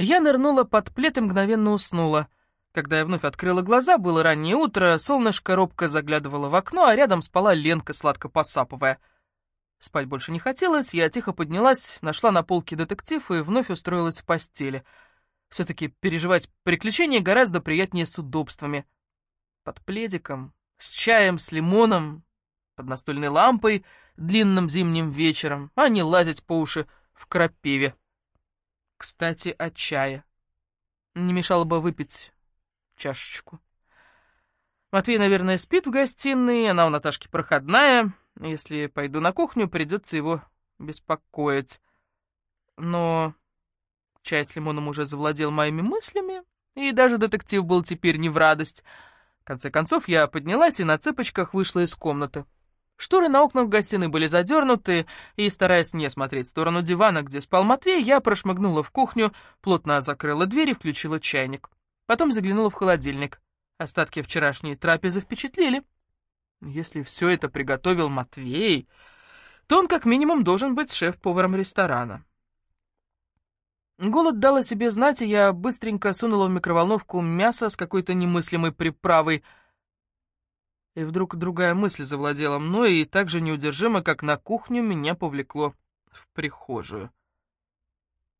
Я нырнула под плед и мгновенно уснула. Когда я вновь открыла глаза, было раннее утро, солнышко робко заглядывало в окно, а рядом спала Ленка, сладко посапывая. Спать больше не хотелось, я тихо поднялась, нашла на полке детектив и вновь устроилась в постели. Все-таки переживать приключения гораздо приятнее с удобствами. Под пледиком, с чаем, с лимоном, под настольной лампой, длинным зимним вечером, а не лазить по уши в крапиве. Кстати, о чае. Не мешало бы выпить чашечку. Матвей, наверное, спит в гостиной, она у Наташки проходная. Если пойду на кухню, придется его беспокоить. Но чай с лимоном уже завладел моими мыслями, и даже детектив был теперь не в радость. В конце концов, я поднялась и на цыпочках вышла из комнаты. Шторы на окнах гостиной были задернуты, и, стараясь не смотреть в сторону дивана, где спал Матвей, я прошмыгнула в кухню, плотно закрыла дверь и включила чайник. Потом заглянула в холодильник. Остатки вчерашней трапезы впечатлили. Если все это приготовил Матвей, то он как минимум должен быть шеф-поваром ресторана. Голод дал о себе знать, и я быстренько сунула в микроволновку мясо с какой-то немыслимой приправой — и вдруг другая мысль завладела мной, и так же неудержимо, как на кухню, меня повлекло в прихожую.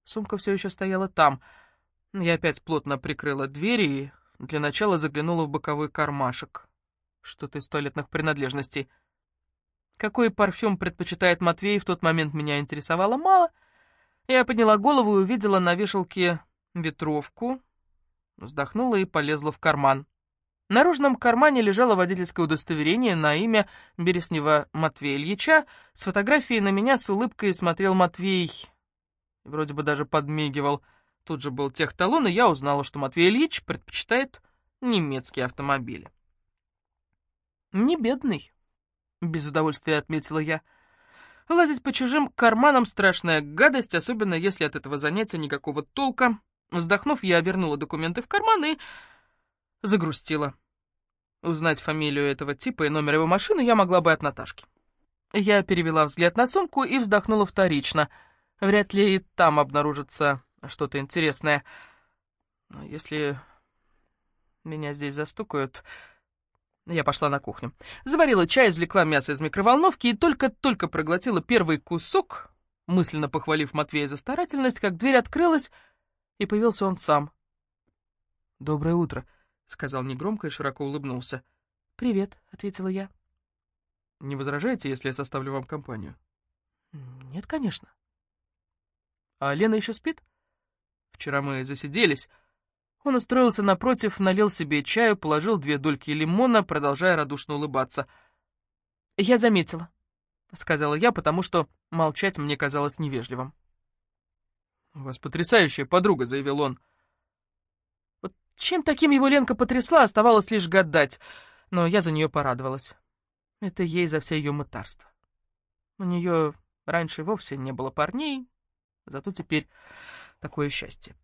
Сумка все еще стояла там. Я опять плотно прикрыла дверь и для начала заглянула в боковой кармашек. Что-то из туалетных принадлежностей. Какой парфюм предпочитает Матвей, в тот момент меня интересовало мало. Я подняла голову и увидела на вешалке ветровку, вздохнула и полезла в карман. Наружном кармане лежало водительское удостоверение на имя Береснева Матвея Ильича. С фотографией на меня с улыбкой смотрел Матвей. Вроде бы даже подмигивал. Тут же был техталон, и я узнала, что Матвей Ильич предпочитает немецкие автомобили. «Не бедный», — без удовольствия отметила я. Лазить по чужим карманам — страшная гадость, особенно если от этого занятия никакого толка. Вздохнув, я вернула документы в карман и загрустила. Узнать фамилию этого типа и номер его машины я могла бы от Наташки. Я перевела взгляд на сумку и вздохнула вторично. Вряд ли и там обнаружится что-то интересное. Но если меня здесь застукают... Я пошла на кухню. Заварила чай, извлекла мясо из микроволновки и только-только проглотила первый кусок, мысленно похвалив Матвея за старательность, как дверь открылась, и появился он сам. «Доброе утро», — сказал негромко и широко улыбнулся. «Привет», — ответила я. «Не возражаете, если я составлю вам компанию?» «Нет, конечно». «А Лена еще спит?» «Вчера мы засиделись». Он устроился напротив, налил себе чаю, положил две дольки лимона, продолжая радушно улыбаться. «Я заметила», — сказала я, потому что молчать мне казалось невежливым. «У вас потрясающая подруга», — заявил он. Чем таким его Ленка потрясла, оставалось лишь гадать, но я за нее порадовалась. Это ей за все ее мытарство. У нее раньше вовсе не было парней, зато теперь такое счастье.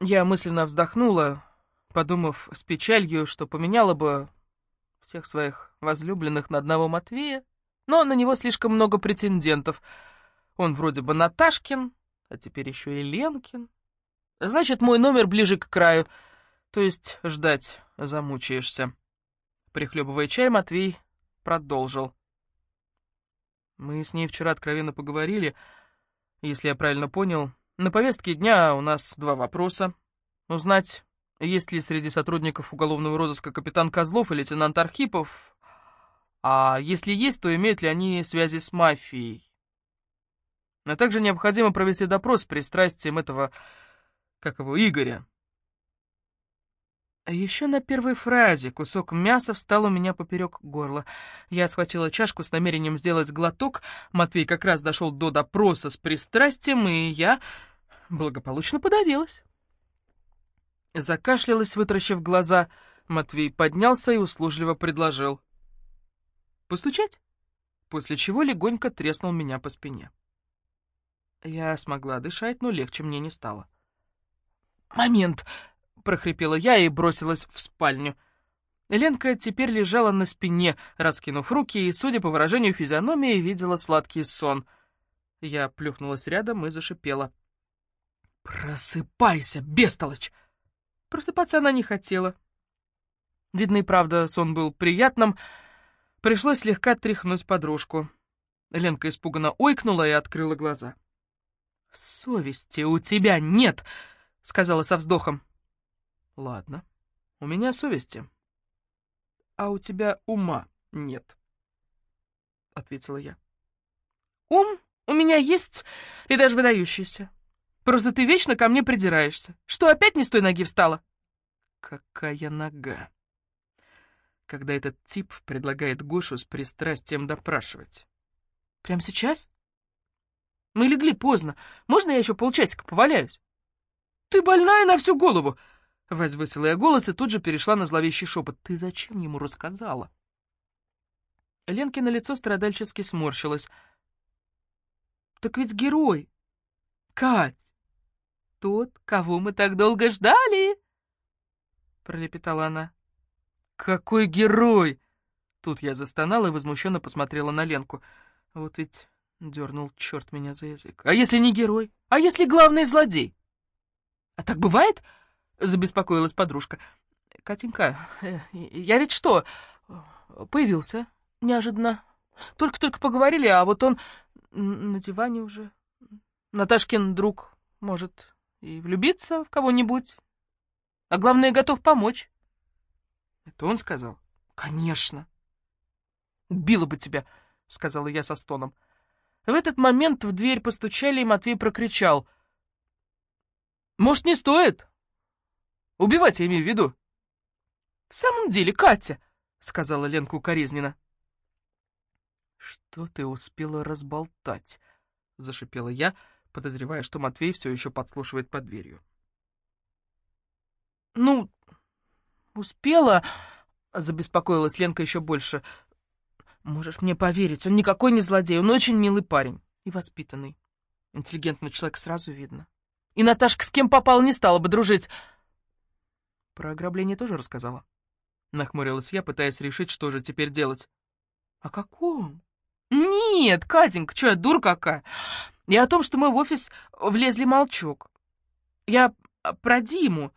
Я мысленно вздохнула, подумав с печалью, что поменяла бы всех своих возлюбленных на одного Матвея, но на него слишком много претендентов. Он вроде бы Наташкин, а теперь еще и Ленкин. Значит, мой номер ближе к краю, то есть ждать замучаешься. Прихлебывая чай, Матвей продолжил. Мы с ней вчера откровенно поговорили. Если я правильно понял, на повестке дня у нас два вопроса. Узнать, есть ли среди сотрудников уголовного розыска капитан Козлов и лейтенант Архипов, а если есть, то имеют ли они связи с мафией. А также необходимо провести допрос с пристрастием этого как его, Игоря. А еще на первой фразе кусок мяса встал у меня поперек горла. Я схватила чашку с намерением сделать глоток. Матвей как раз дошел до допроса с пристрастием, и я благополучно подавилась. Закашлялась, вытращив глаза. Матвей поднялся и услужливо предложил. «Постучать?» После чего легонько треснул меня по спине. Я смогла дышать, но легче мне не стало. «Момент!» — прохрипела я и бросилась в спальню. Ленка теперь лежала на спине, раскинув руки, и, судя по выражению физиономии, видела сладкий сон. Я плюхнулась рядом и зашипела. «Просыпайся, бестолочь!» Просыпаться она не хотела. Видно и правда, сон был приятным. Пришлось слегка тряхнуть подружку. Ленка испуганно ойкнула и открыла глаза. «Совести у тебя нет!» — сказала со вздохом. «Ладно, у меня совести. А у тебя ума нет», — ответила я. «Ум у меня есть, и даже выдающийся. Просто ты вечно ко мне придираешься. Что, опять не с той ноги встала?» «Какая нога!» Когда этот тип предлагает Гошу с пристрастием допрашивать. «Прямо сейчас?» «Мы легли поздно. Можно я еще полчасика поваляюсь?» «Ты больная на всю голову!» Возвысила я голос и тут же перешла на зловещий шепот. «Ты зачем ему рассказала?» Ленкино лицо страдальчески сморщилось. «Так ведь герой! Кать! Тот, кого мы так долго ждали!» Пролепетала она. «Какой герой!» Тут я застонала и возмущенно посмотрела на Ленку. Вот ведь дернул черт меня за язык. «А если не герой? А если главный злодей?» «А так бывает?» — забеспокоилась подружка. «Катенька, э, я ведь что, появился неожиданно. Только-только поговорили, а вот он на диване уже. Наташкин друг может и влюбиться в кого-нибудь, а главное, готов помочь». «Это он сказал?» «Конечно». «Убила бы тебя», — сказала я со стоном. В этот момент в дверь постучали, и Матвей прокричал — может, не стоит? Убивать я имею в виду. В самом деле, Катя, — сказала Ленка укоризненно. Что ты успела разболтать? — зашипела я, подозревая, что Матвей все еще подслушивает под дверью. Ну, успела, — забеспокоилась Ленка еще больше. Можешь мне поверить, он никакой не злодей, он очень милый парень и воспитанный. Интеллигентный человек сразу видно. И Наташка с кем попала не стала бы дружить. Про ограбление тоже рассказала. Нахмурилась я, пытаясь решить, что же теперь делать. О каком? Нет, Катенька, что я дур какая. Я о том, что мы в офис влезли молчок. Я про Диму.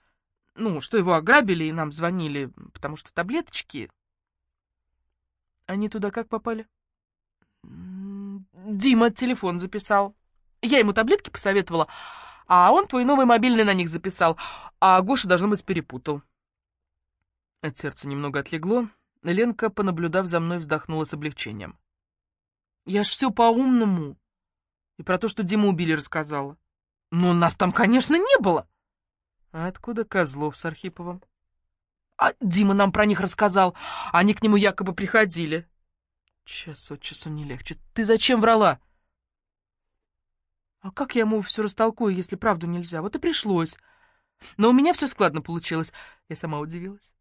Ну, что его ограбили и нам звонили, потому что таблеточки... Они туда как попали? Дима телефон записал. Я ему таблетки посоветовала, а он твой новый мобильный на них записал, а Гоша, должно быть, перепутал. От сердца немного отлегло. Ленка, понаблюдав за мной, вздохнула с облегчением. Я ж все по-умному. И про то, что Диму убили, рассказала. Но нас там, конечно, не было. А откуда Козлов с Архиповым? А Дима нам про них рассказал. Они к нему якобы приходили. Час от часу не легче. Ты зачем врала? — а как я ему все растолкую, если правду нельзя? Вот и пришлось. Но у меня все складно получилось. Я сама удивилась.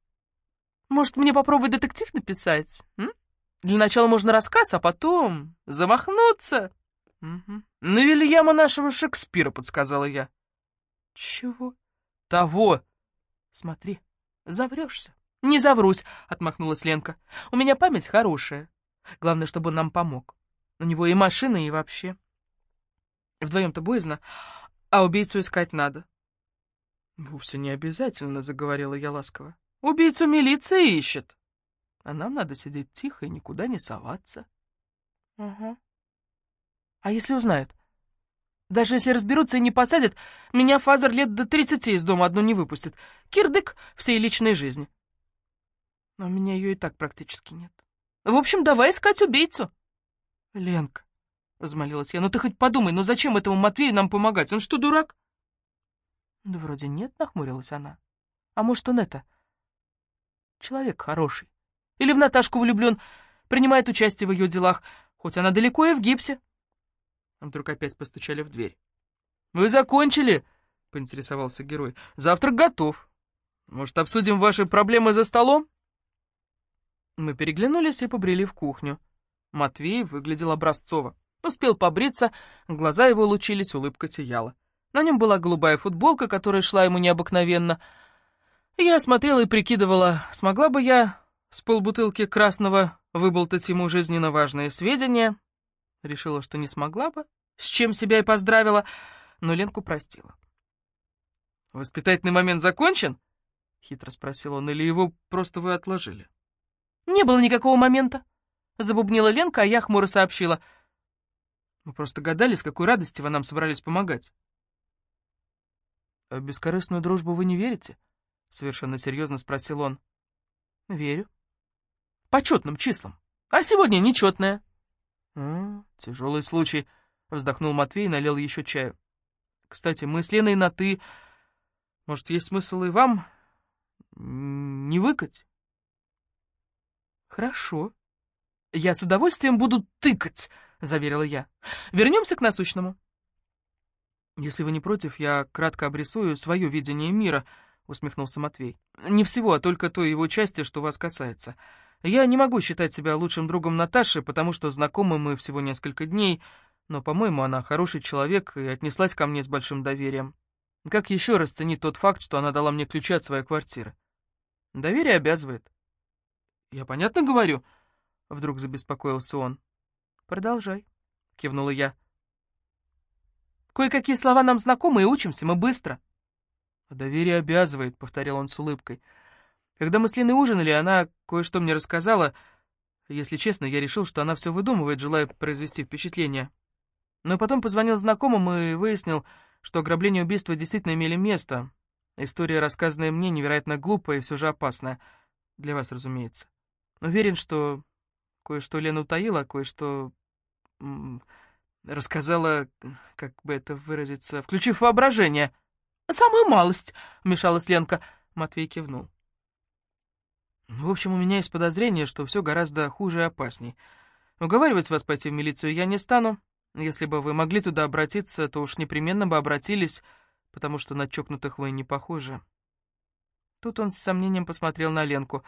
Может, мне попробовать детектив написать? М? Для начала можно рассказ, а потом замахнуться. Угу. На Вильяма нашего Шекспира, подсказала я. Чего? Того. Смотри, заврешься. Не заврусь, отмахнулась Ленка. У меня память хорошая. Главное, чтобы он нам помог. У него и машина, и вообще. Вдвоем-то боязно, а убийцу искать надо. «Вовсе не обязательно», — заговорила я ласково. «Убийцу милиция ищет, а нам надо сидеть тихо и никуда не соваться». «Угу. А если узнают? Даже если разберутся и не посадят, меня Фазер лет до тридцати из дома одну не выпустит. Кирдык всей личной жизни. Но у меня ее и так практически нет. В общем, давай искать убийцу». «Ленка, Взмолилась я. «Ну ты хоть подумай, ну зачем этому Матвею нам помогать? Он что, дурак?» «Да вроде нет», — нахмурилась она. «А может, он это... человек хороший. Или в Наташку влюблен, принимает участие в ее делах, хоть она далеко и в гипсе». Вдруг опять постучали в дверь. «Вы закончили?» — поинтересовался герой. «Завтрак готов. Может, обсудим ваши проблемы за столом?» Мы переглянулись и побрели в кухню. Матвей выглядел образцово. Успел побриться, глаза его лучились, улыбка сияла. На нем была голубая футболка, которая шла ему необыкновенно. Я смотрела и прикидывала, смогла бы я с полбутылки красного выболтать ему жизненно важные сведения. Решила, что не смогла бы, с чем себя и поздравила, но Ленку простила. «Воспитательный момент закончен?» — хитро спросил он, или его просто вы отложили? «Не было никакого момента», — забубнила Ленка, а я хмуро сообщила. «Мы просто гадали, с какой радости вы нам собрались помогать». «А в бескорыстную дружбу вы не верите?» — совершенно серьезно спросил он. «Верю. По четным числам. А сегодня нечетное». «Тяжелый случай», — вздохнул Матвей и налил еще чаю. «Кстати, мы с Леной на «ты». Может, есть смысл и вам не выкать?» «Хорошо. Я с удовольствием буду тыкать», — заверила я. «Вернемся к насущному». «Если вы не против, я кратко обрисую свое видение мира», — усмехнулся Матвей. «Не всего, а только той его части, что вас касается. Я не могу считать себя лучшим другом Наташи, потому что знакомы мы всего несколько дней, но, по-моему, она хороший человек и отнеслась ко мне с большим доверием. Как еще раз ценить тот факт, что она дала мне ключи от своей квартиры? Доверие обязывает. Я понятно говорю? Вдруг забеспокоился он. Продолжай, кивнула я. Кое-какие слова нам знакомы, и учимся мы быстро. Доверие обязывает, повторил он с улыбкой. Когда мы с Линой ужинали, она кое-что мне рассказала. Если честно, я решил, что она все выдумывает, желая произвести впечатление. Но потом позвонил знакомым и выяснил, что ограбление и убийство действительно имели место. История, рассказанная мне, невероятно глупая и все же опасная. Для вас, разумеется. Уверен, что кое-что Лена утаила, а кое-что рассказала, как бы это выразиться, включив воображение. «Самую малость», — вмешалась Ленка. Матвей кивнул. В общем, у меня есть подозрение, что все гораздо хуже и опасней. Уговаривать вас пойти в милицию я не стану. Если бы вы могли туда обратиться, то уж непременно бы обратились, потому что на чокнутых вы не похожи. Тут он с сомнением посмотрел на Ленку.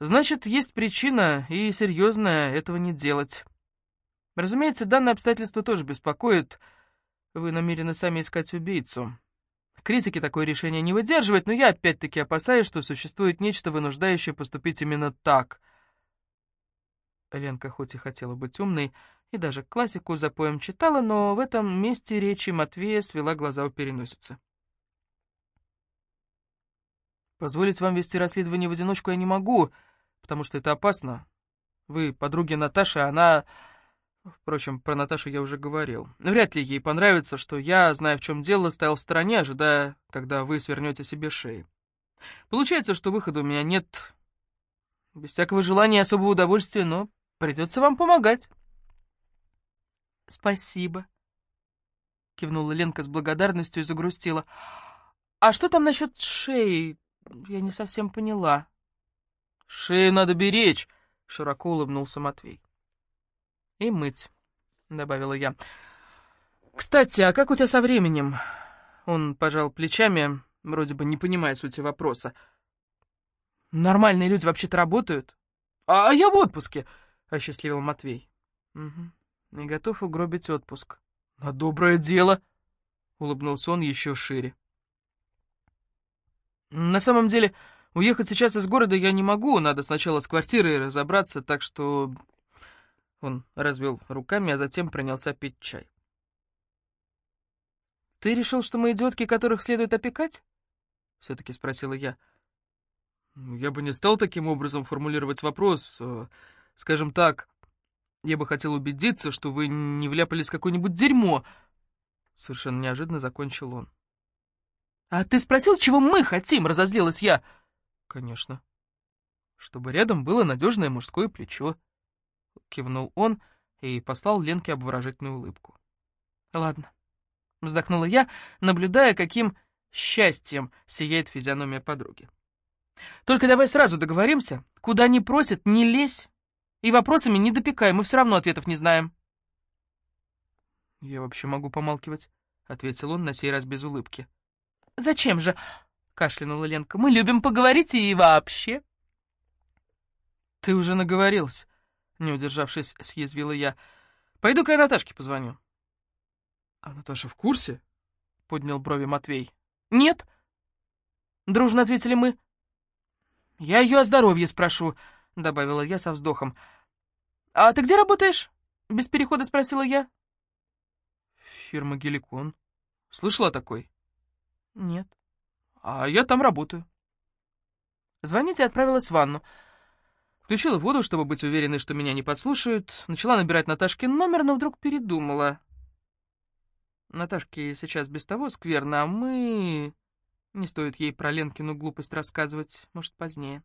Значит, есть причина, и серьезная, этого не делать. Разумеется, данное обстоятельство тоже беспокоит. Вы намерены сами искать убийцу. Критики такое решение не выдерживают, но я опять-таки опасаюсь, что существует нечто, вынуждающее поступить именно так. Ленка хоть и хотела быть умной, и даже классику за поем читала, но в этом месте речи Матвея свела глаза у переносицы. «Позволить вам вести расследование в одиночку я не могу, потому что это опасно. Вы подруги Наташи, а она...» Впрочем, про Наташу я уже говорил. Вряд ли ей понравится, что я, зная, в чем дело, стоял в стороне, ожидая, когда вы свернете себе шеи. Получается, что выхода у меня нет без всякого желания и особого удовольствия, но придется вам помогать. «Спасибо», — кивнула Ленка с благодарностью и загрустила. «А что там насчет шеи? Я не совсем поняла». «Шею надо беречь», — широко улыбнулся Матвей. «И мыть», — добавила я. «Кстати, а как у тебя со временем?» Он пожал плечами, вроде бы не понимая сути вопроса. «Нормальные люди вообще-то работают?» «А я в отпуске», — осчастливил Матвей. «Угу и готов угробить отпуск. «На доброе дело!» — улыбнулся он еще шире. «На самом деле, уехать сейчас из города я не могу, надо сначала с квартирой разобраться, так что...» Он развел руками, а затем принялся пить чай. «Ты решил, что мы идиотки, которых следует опекать?» — все-таки спросила я. «Я бы не стал таким образом формулировать вопрос. Э, скажем так, я бы хотел убедиться, что вы не вляпались в какое-нибудь дерьмо. Совершенно неожиданно закончил он. «А ты спросил, чего мы хотим?» — разозлилась я. «Конечно. Чтобы рядом было надежное мужское плечо». Кивнул он и послал Ленке обворожительную улыбку. «Ладно», — вздохнула я, наблюдая, каким счастьем сияет физиономия подруги. «Только давай сразу договоримся. Куда не просят, не лезь. И вопросами не допекай, мы все равно ответов не знаем». «Я вообще могу помалкивать», — ответил он на сей раз без улыбки. «Зачем же?» — кашлянула Ленка. «Мы любим поговорить и вообще». «Ты уже наговорился», — не удержавшись, съязвила я. «Пойду-ка я Наташке позвоню». «А Наташа в курсе?» — поднял брови Матвей. «Нет», — дружно ответили мы. «Я ее о здоровье спрошу», — добавила я со вздохом. «А ты где работаешь?» — без перехода спросила я. «Фирма Геликон. Слышала такой?» «Нет». а я там работаю». Звонить я отправилась в ванну. Включила воду, чтобы быть уверенной, что меня не подслушают. Начала набирать Наташкин номер, но вдруг передумала. Наташке сейчас без того скверно, а мы... Не стоит ей про Ленкину глупость рассказывать, может, позднее.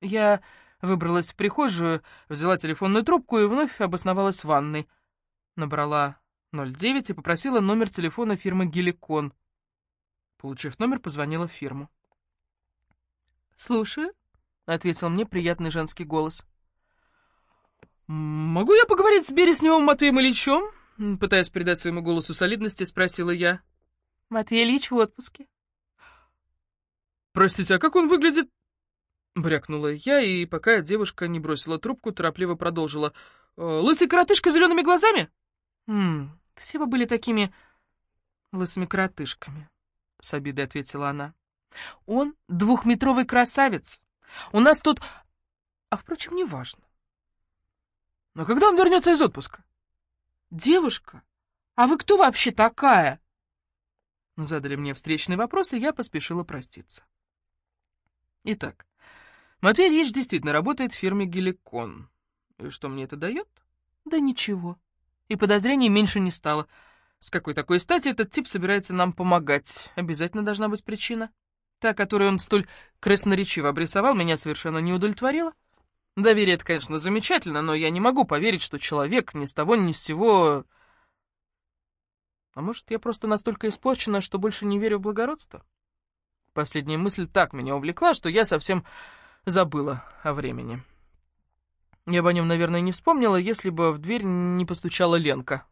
Я выбралась в прихожую, взяла телефонную трубку и вновь обосновалась в ванной. Набрала 09 и попросила номер телефона фирмы «Геликон». Получив номер, позвонила в фирму. «Слушаю», — ответил мне приятный женский голос. «Могу я поговорить с Бересневым Матвеем Ильичем?» Пытаясь придать своему голосу солидности, спросила я. «Матвей Ильич в отпуске». «Простите, а как он выглядит?» Брякнула я, и пока девушка не бросила трубку, торопливо продолжила. «Э, «Лысый коротышка с зелеными глазами?» «Хм, все вы были такими лысыми коротышками», — с обидой ответила она. «Он двухметровый красавец. У нас тут... А, впрочем, не важно. Но когда он вернется из отпуска?» «Девушка, а вы кто вообще такая?» Задали мне встречный вопрос, и я поспешила проститься. Итак, Матвей Ильич действительно работает в фирме «Геликон». И что мне это дает? Да ничего. И подозрений меньше не стало. С какой такой стати этот тип собирается нам помогать? Обязательно должна быть причина. Та, которую он столь красноречиво обрисовал, меня совершенно не удовлетворила. Доверие — это, конечно, замечательно, но я не могу поверить, что человек ни с того ни с сего... А может, я просто настолько испорчена, что больше не верю в благородство? Последняя мысль так меня увлекла, что я совсем забыла о времени. Я бы о нем, наверное, не вспомнила, если бы в дверь не постучала Ленка.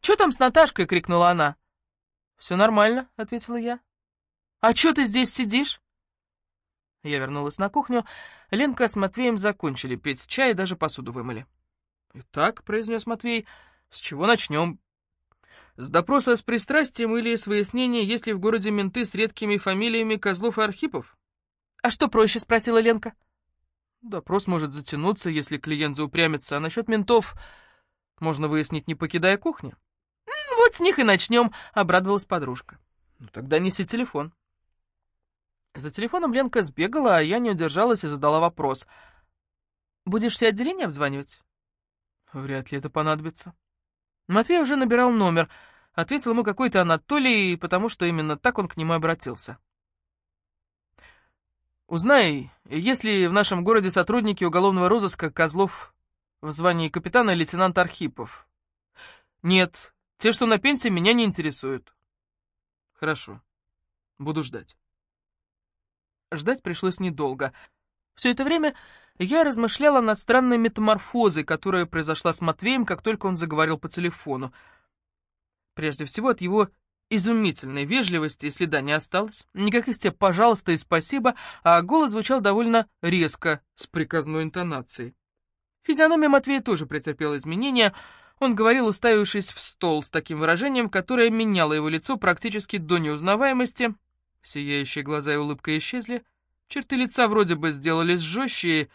«Чё там с Наташкой?» — крикнула она. «Все нормально», — ответила я. «А чё ты здесь сидишь?» Я вернулась на кухню. Ленка с Матвеем закончили пить чай и даже посуду вымыли. «Итак», — произнес Матвей, — «с чего начнем? С допроса с пристрастием или с выяснения, есть ли в городе менты с редкими фамилиями Козлов и Архипов?» «А что проще?» — спросила Ленка. «Допрос может затянуться, если клиент заупрямится, а насчет ментов можно выяснить, не покидая кухню». «Вот с них и начнем», — обрадовалась подружка. «Ну тогда неси телефон». За телефоном Ленка сбегала, а я не удержалась и задала вопрос. «Будешь все отделения обзванивать?» «Вряд ли это понадобится». Матвей уже набирал номер. Ответил ему какой-то Анатолий, потому что именно так он к нему обратился. Узнай, есть ли в нашем городе сотрудники уголовного розыска Козлов в звании капитана и лейтенанта Архипов. Нет, те, что на пенсии, меня не интересуют. Хорошо, буду ждать. Ждать пришлось недолго. Все это время я размышляла над странной метаморфозой, которая произошла с Матвеем, как только он заговорил по телефону. Прежде всего от его изумительной вежливости и следа не осталось. Никаких тебе «пожалуйста» и «спасибо», а голос звучал довольно резко, с приказной интонацией. Физиономия Матвея тоже претерпела изменения. Он говорил, уставившись в стол, с таким выражением, которое меняло его лицо практически до неузнаваемости. Сияющие глаза и улыбка исчезли. Черты лица вроде бы сделались жестче,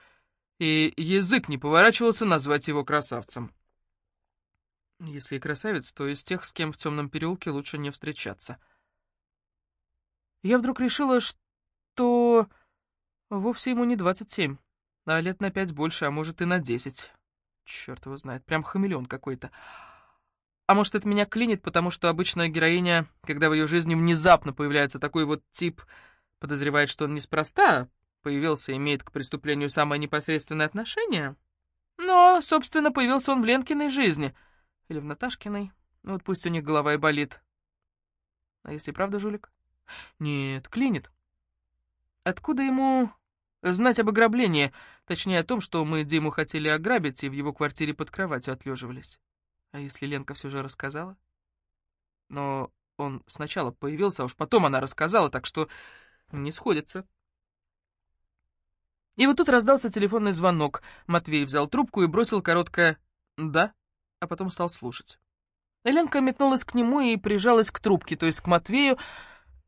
и язык не поворачивался назвать его красавцем. Если и красавец, то из тех, с кем в темном переулке лучше не встречаться. Я вдруг решила, что вовсе ему не 27, а лет на пять больше, а может и на 10. Черт его знает, прям хамелеон какой-то. А может, это меня клинит, потому что обычная героиня, когда в ее жизни внезапно появляется такой вот тип, подозревает, что он неспроста появился и имеет к преступлению самое непосредственное отношение? Но, собственно, появился он в Ленкиной жизни — или в Наташкиной. Ну вот пусть у них голова и болит. А если правда жулик? Нет, клинит. Откуда ему знать об ограблении? Точнее, о том, что мы Диму хотели ограбить и в его квартире под кроватью отлеживались. А если Ленка все же рассказала? Но он сначала появился, а уж потом она рассказала, так что не сходится. И вот тут раздался телефонный звонок. Матвей взял трубку и бросил короткое «да» а потом стал слушать. Эленка метнулась к нему и прижалась к трубке, то есть к Матвею.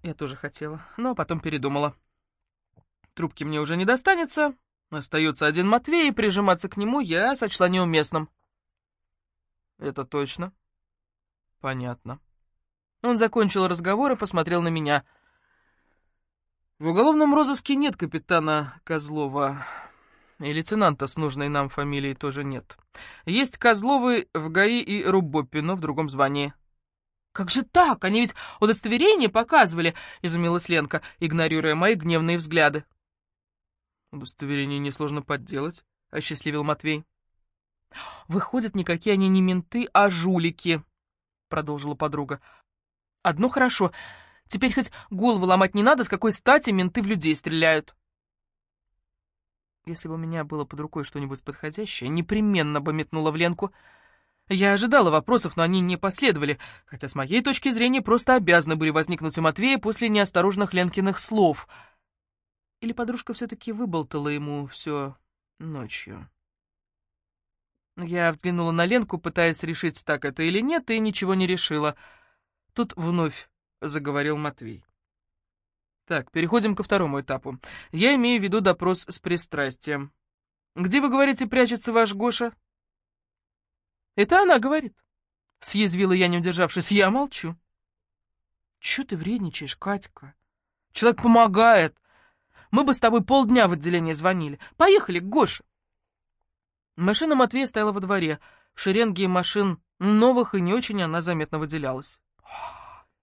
Я тоже хотела, но потом передумала. Трубки мне уже не достанется. Остается один Матвей, и прижиматься к нему я сочла неуместным. Это точно. Понятно. Он закончил разговор и посмотрел на меня. В уголовном розыске нет капитана Козлова. И лейтенанта с нужной нам фамилией тоже нет. Есть Козловы в ГАИ и Рубопи, но в другом звании. «Как же так? Они ведь удостоверение показывали!» — изумилась Ленка, игнорируя мои гневные взгляды. «Удостоверение несложно подделать», — осчастливил Матвей. «Выходят, никакие они не менты, а жулики», — продолжила подруга. «Одно хорошо. Теперь хоть голову ломать не надо, с какой стати менты в людей стреляют». Если бы у меня было под рукой что-нибудь подходящее, непременно бы метнула в Ленку — я ожидала вопросов, но они не последовали, хотя с моей точки зрения просто обязаны были возникнуть у Матвея после неосторожных Ленкиных слов. Или подружка все-таки выболтала ему все ночью. Я взглянула на Ленку, пытаясь решить, так это или нет, и ничего не решила. Тут вновь заговорил Матвей. Так, переходим ко второму этапу. Я имею в виду допрос с пристрастием. Где, вы говорите, прячется ваш Гоша? Это она говорит. Съязвила я, не удержавшись. Я молчу. Чё ты вредничаешь, Катька? Человек помогает. Мы бы с тобой полдня в отделение звонили. Поехали к Гоше. Машина Матвея стояла во дворе. В шеренге машин новых и не очень она заметно выделялась.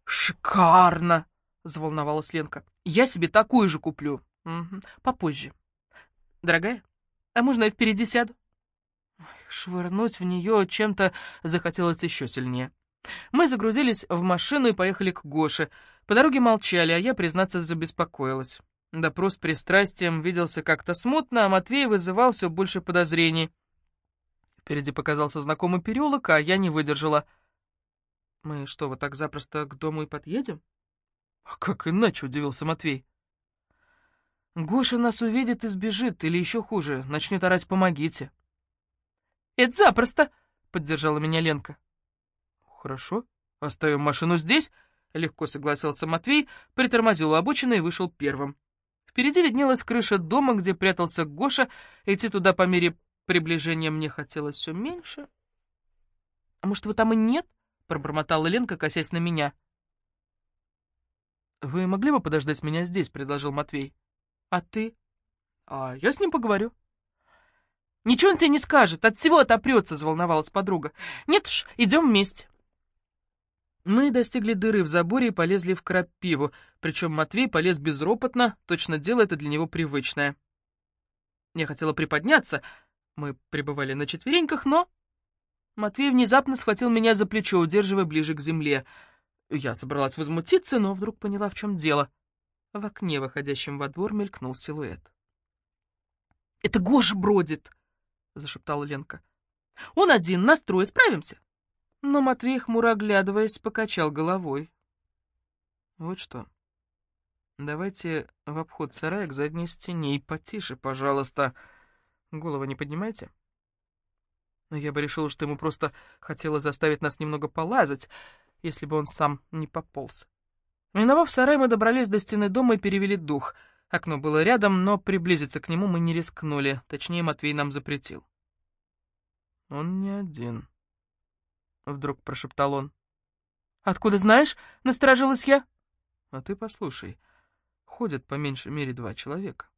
«Шикарно!» — заволновалась Ленка. «Я себе такую же куплю. Угу. Попозже. Дорогая, а можно я впереди сяду?» Швырнуть в нее чем-то захотелось еще сильнее. Мы загрузились в машину и поехали к Гоше. По дороге молчали, а я, признаться, забеспокоилась. Допрос пристрастием виделся как-то смутно, а Матвей вызывал все больше подозрений. Впереди показался знакомый переулок, а я не выдержала. «Мы что, вот так запросто к дому и подъедем?» «А как иначе?» — удивился Матвей. «Гоша нас увидит и сбежит, или еще хуже, начнет орать «помогите». Это запросто!» — поддержала меня Ленка. «Хорошо, оставим машину здесь», — легко согласился Матвей, притормозил у обочины и вышел первым. Впереди виднелась крыша дома, где прятался Гоша. Идти туда по мере приближения мне хотелось все меньше. «А может, его там и нет?» — пробормотала Ленка, косясь на меня. «Вы могли бы подождать меня здесь?» — предложил Матвей. «А ты?» «А я с ним поговорю». «Ничего он тебе не скажет, от всего отопрется», — заволновалась подруга. «Нет уж, идем вместе». Мы достигли дыры в заборе и полезли в крапиву, причем Матвей полез безропотно, точно дело это для него привычное. Я хотела приподняться, мы пребывали на четвереньках, но... Матвей внезапно схватил меня за плечо, удерживая ближе к земле. Я собралась возмутиться, но вдруг поняла, в чем дело. В окне, выходящем во двор, мелькнул силуэт. «Это Гоша бродит!» — зашептала Ленка. «Он один, нас трое, справимся!» Но Матвей, хмуро оглядываясь, покачал головой. «Вот что. Давайте в обход сарая к задней стене и потише, пожалуйста. Голову не поднимайте». Но я бы решила, что ему просто хотела заставить нас немного полазать, если бы он сам не пополз. Миновав сарай, мы добрались до стены дома и перевели дух — Окно было рядом, но приблизиться к нему мы не рискнули. Точнее, Матвей нам запретил. «Он не один», — вдруг прошептал он. «Откуда знаешь?» — насторожилась я. «А ты послушай. Ходят по меньшей мере два человека».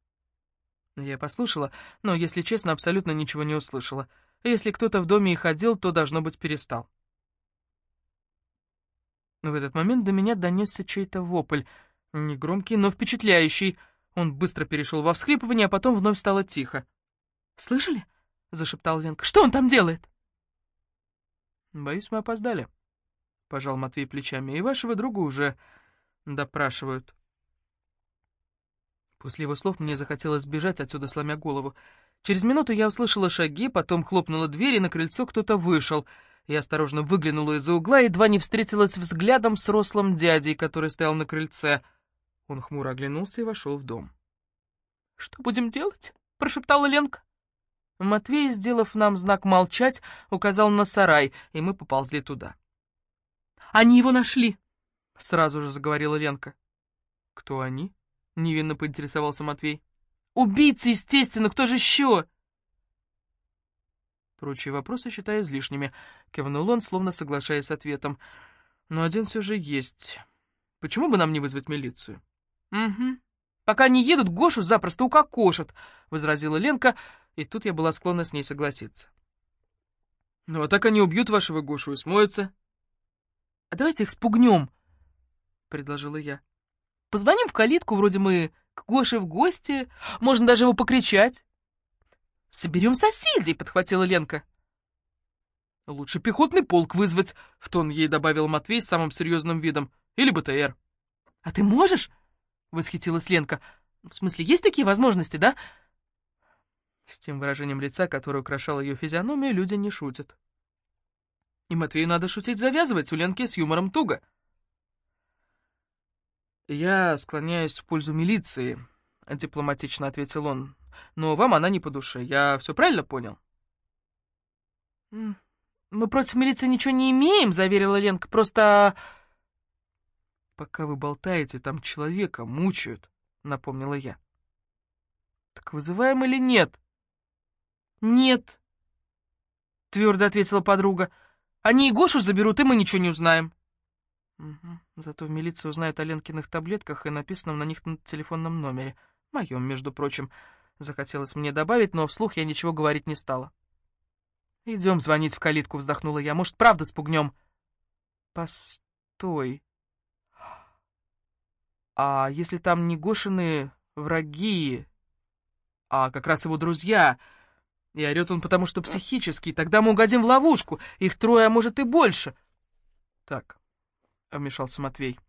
Я послушала, но, если честно, абсолютно ничего не услышала. Если кто-то в доме и ходил, то, должно быть, перестал. В этот момент до меня донесся чей-то вопль, негромкий, но впечатляющий — он быстро перешел во всхлипывание, а потом вновь стало тихо. «Слышали?» — зашептал Ленка. «Что он там делает?» «Боюсь, мы опоздали», — пожал Матвей плечами. «И вашего друга уже допрашивают». После его слов мне захотелось бежать отсюда, сломя голову. Через минуту я услышала шаги, потом хлопнула дверь, и на крыльцо кто-то вышел. Я осторожно выглянула из-за угла едва не встретилась взглядом с рослым дядей, который стоял на крыльце — он хмуро оглянулся и вошел в дом. «Что будем делать?» — прошептала Ленка. Матвей, сделав нам знак молчать, указал на сарай, и мы поползли туда. «Они его нашли!» — сразу же заговорила Ленка. «Кто они?» — невинно поинтересовался Матвей. «Убийцы, естественно! Кто же еще?» Прочие вопросы считаю излишними. Кивнул он, словно соглашаясь с ответом. «Но один все же есть. Почему бы нам не вызвать милицию?» «Угу. Пока не едут, Гошу запросто укокошат», — возразила Ленка, и тут я была склонна с ней согласиться. «Ну, а так они убьют вашего Гошу и смоются». «А давайте их спугнем», — предложила я. «Позвоним в калитку, вроде мы к Гоше в гости, можно даже его покричать». «Соберем соседей», — подхватила Ленка. «Лучше пехотный полк вызвать», — в тон ей добавил Матвей с самым серьезным видом. «Или БТР». «А ты можешь?» — восхитилась Ленка. «В смысле, есть такие возможности, да?» С тем выражением лица, которое украшало ее физиономию, люди не шутят. И Матвею надо шутить завязывать, у Ленки с юмором туго. «Я склоняюсь в пользу милиции», — дипломатично ответил он. «Но вам она не по душе. Я все правильно понял?» «Мы против милиции ничего не имеем», — заверила Ленка. «Просто...» «Пока вы болтаете, там человека мучают», — напомнила я. «Так вызываем или нет?» «Нет», — твердо ответила подруга. «Они и Гошу заберут, и мы ничего не узнаем». Угу. Зато в милиции узнают о Ленкиных таблетках и написанном на них на телефонном номере. Моем, между прочим. Захотелось мне добавить, но вслух я ничего говорить не стала. «Идем звонить в калитку», — вздохнула я. «Может, правда спугнем?» «Постой. А если там не Гошины враги, а как раз его друзья, и орёт он потому, что психический, тогда мы угодим в ловушку. Их трое, а может и больше». «Так, вмешался Матвей,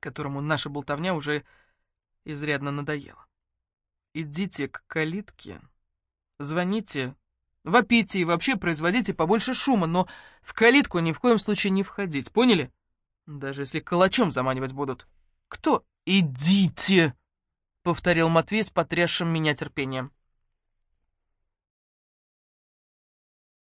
которому наша болтовня уже изрядно надоела. «Идите к калитке, звоните, вопите и вообще производите побольше шума, но в калитку ни в коем случае не входить, поняли? Даже если калачом заманивать будут». «Кто?» «Идите!» — повторил Матвей с потрясшим меня терпением.